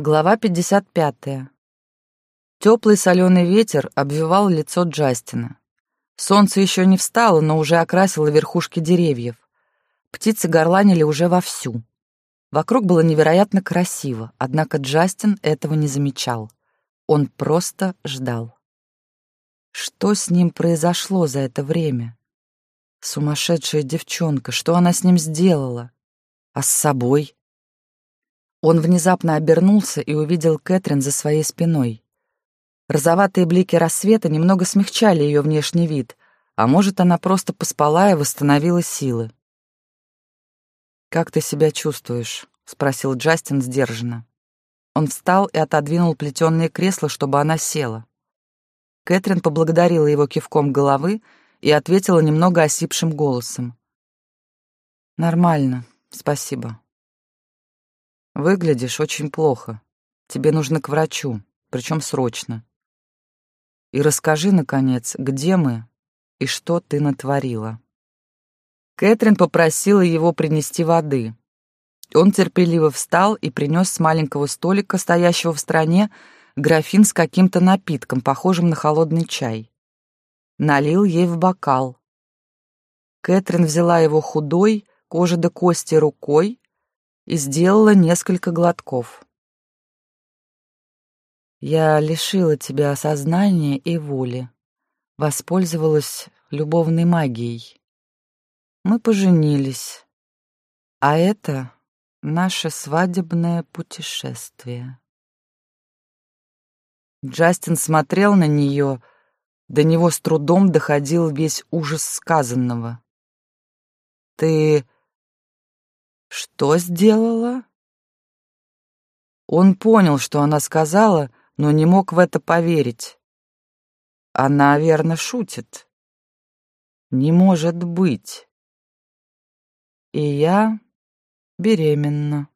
Глава 55. Теплый соленый ветер обвивал лицо Джастина. Солнце еще не встало, но уже окрасило верхушки деревьев. Птицы горланили уже вовсю. Вокруг было невероятно красиво, однако Джастин этого не замечал. Он просто ждал. Что с ним произошло за это время? Сумасшедшая девчонка, что она с ним сделала? А с собой? Он внезапно обернулся и увидел Кэтрин за своей спиной. Розоватые блики рассвета немного смягчали ее внешний вид, а может, она просто поспала и восстановила силы. «Как ты себя чувствуешь?» — спросил Джастин сдержанно. Он встал и отодвинул плетеное кресло, чтобы она села. Кэтрин поблагодарила его кивком головы и ответила немного осипшим голосом. «Нормально, спасибо». Выглядишь очень плохо. Тебе нужно к врачу, причем срочно. И расскажи, наконец, где мы и что ты натворила. Кэтрин попросила его принести воды. Он терпеливо встал и принес с маленького столика, стоящего в стороне, графин с каким-то напитком, похожим на холодный чай. Налил ей в бокал. Кэтрин взяла его худой, кожа до кости рукой, и сделала несколько глотков. Я лишила тебя сознания и воли, воспользовалась любовной магией. Мы поженились, а это наше свадебное путешествие. Джастин смотрел на нее, до него с трудом доходил весь ужас сказанного. «Ты что сделала? Он понял, что она сказала, но не мог в это поверить. Она, верно, шутит. Не может быть. И я беременна.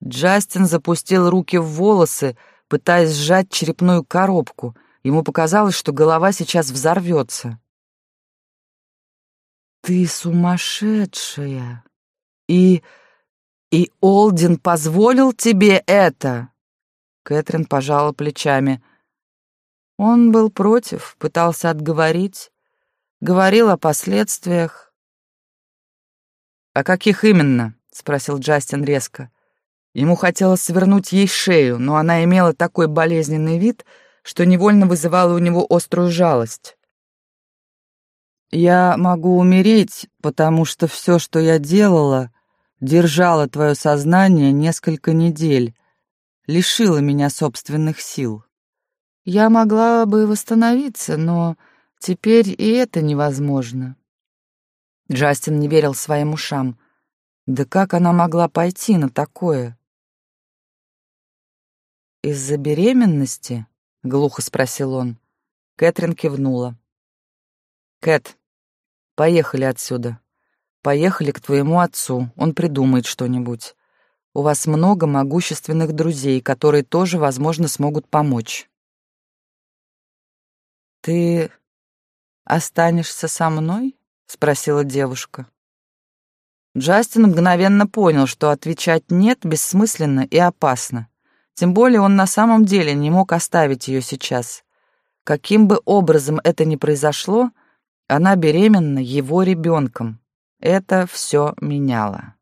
Джастин запустил руки в волосы, пытаясь сжать черепную коробку. Ему показалось, что голова сейчас взорвется. «Ты сумасшедшая! И... и Олдин позволил тебе это?» Кэтрин пожала плечами. Он был против, пытался отговорить, говорил о последствиях. «О каких именно?» — спросил Джастин резко. Ему хотелось свернуть ей шею, но она имела такой болезненный вид, что невольно вызывала у него острую жалость. Я могу умереть, потому что все, что я делала, держало твое сознание несколько недель, лишило меня собственных сил. Я могла бы восстановиться, но теперь и это невозможно. Джастин не верил своим ушам. Да как она могла пойти на такое? «Из-за беременности?» — глухо спросил он. Кэтрин кивнула. «Кэт, Поехали отсюда. Поехали к твоему отцу, он придумает что-нибудь. У вас много могущественных друзей, которые тоже, возможно, смогут помочь. Ты останешься со мной? спросила девушка. Джастин мгновенно понял, что отвечать «нет» бессмысленно и опасно. Тем более он на самом деле не мог оставить ее сейчас. Каким бы образом это ни произошло, она беременна его ребенком. Это все меняло.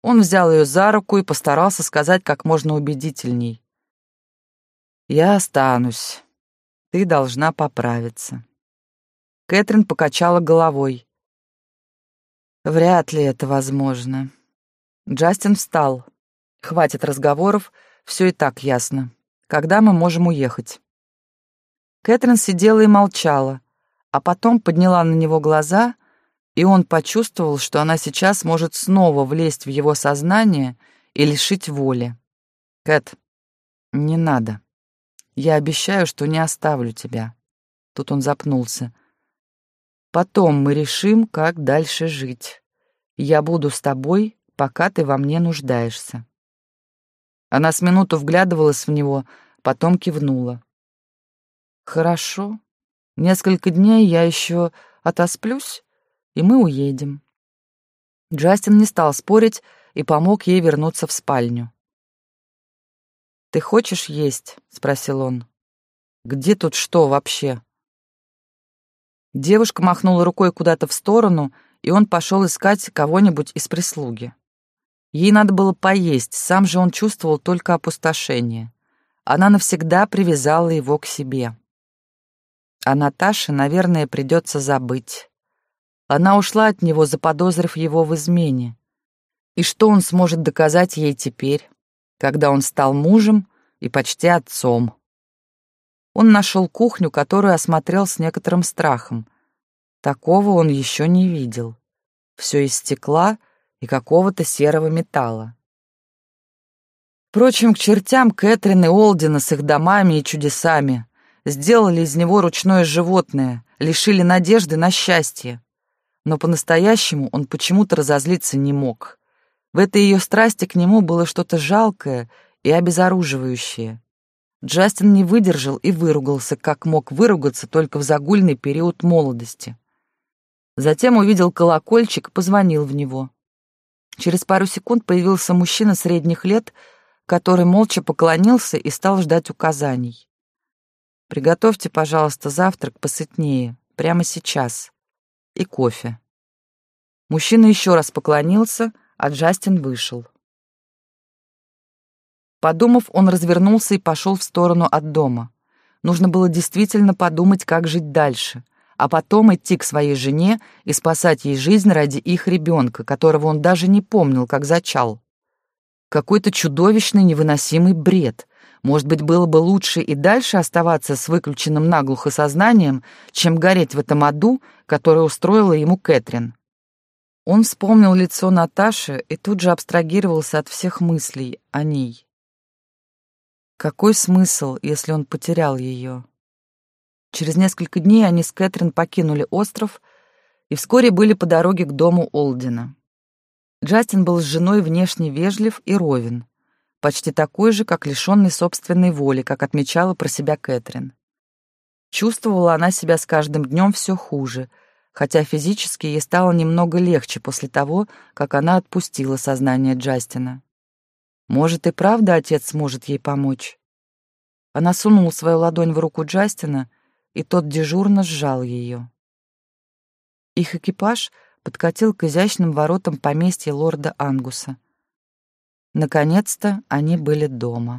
Он взял ее за руку и постарался сказать как можно убедительней. «Я останусь. Ты должна поправиться». Кэтрин покачала головой. «Вряд ли это возможно». Джастин встал. «Хватит разговоров, все и так ясно. Когда мы можем уехать?» Кэтрин сидела и молчала, а потом подняла на него глаза, и он почувствовал, что она сейчас может снова влезть в его сознание и лишить воли. «Кэт, не надо. Я обещаю, что не оставлю тебя». Тут он запнулся. «Потом мы решим, как дальше жить. Я буду с тобой, пока ты во мне нуждаешься». Она с минуту вглядывалась в него, потом кивнула. «Хорошо», Несколько дней я еще отосплюсь, и мы уедем». Джастин не стал спорить и помог ей вернуться в спальню. «Ты хочешь есть?» — спросил он. «Где тут что вообще?» Девушка махнула рукой куда-то в сторону, и он пошел искать кого-нибудь из прислуги. Ей надо было поесть, сам же он чувствовал только опустошение. Она навсегда привязала его к себе. А Наташе, наверное, придется забыть. Она ушла от него, заподозрив его в измене. И что он сможет доказать ей теперь, когда он стал мужем и почти отцом? Он нашел кухню, которую осмотрел с некоторым страхом. Такого он еще не видел. Все из стекла и какого-то серого металла. Впрочем, к чертям Кэтрин и Олдина с их домами и чудесами. Сделали из него ручное животное, лишили надежды на счастье. Но по-настоящему он почему-то разозлиться не мог. В этой ее страсти к нему было что-то жалкое и обезоруживающее. Джастин не выдержал и выругался, как мог выругаться только в загульный период молодости. Затем увидел колокольчик и позвонил в него. Через пару секунд появился мужчина средних лет, который молча поклонился и стал ждать указаний. «Приготовьте, пожалуйста, завтрак посытнее, прямо сейчас. И кофе». Мужчина еще раз поклонился, а Джастин вышел. Подумав, он развернулся и пошел в сторону от дома. Нужно было действительно подумать, как жить дальше, а потом идти к своей жене и спасать ей жизнь ради их ребенка, которого он даже не помнил, как зачал. Какой-то чудовищный невыносимый бред. Может быть, было бы лучше и дальше оставаться с выключенным наглухо сознанием, чем гореть в этом аду, который устроила ему Кэтрин. Он вспомнил лицо Наташи и тут же абстрагировался от всех мыслей о ней. Какой смысл, если он потерял ее? Через несколько дней они с Кэтрин покинули остров и вскоре были по дороге к дому Олдина. Джастин был с женой внешне вежлив и ровен, почти такой же, как лишенный собственной воли, как отмечала про себя Кэтрин. Чувствовала она себя с каждым днем все хуже — хотя физически ей стало немного легче после того, как она отпустила сознание Джастина. Может, и правда отец сможет ей помочь? Она сунула свою ладонь в руку Джастина, и тот дежурно сжал ее. Их экипаж подкатил к изящным воротам поместья лорда Ангуса. Наконец-то они были дома.